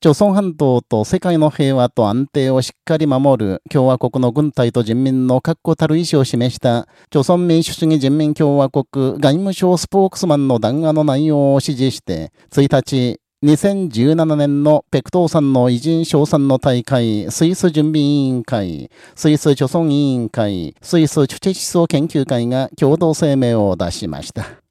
朝鮮半島と世界の平和と安定をしっかり守る共和国の軍隊と人民の確固たる意思を示した朝鮮民主主義人民共和国外務省スポークスマンの談話の内容を指示して、1日、2017年のペクトーさんの偉人賞賛の大会、スイス準備委員会、スイス貯村委員会、スイスチュチェ思想研究会が共同声明を出しました。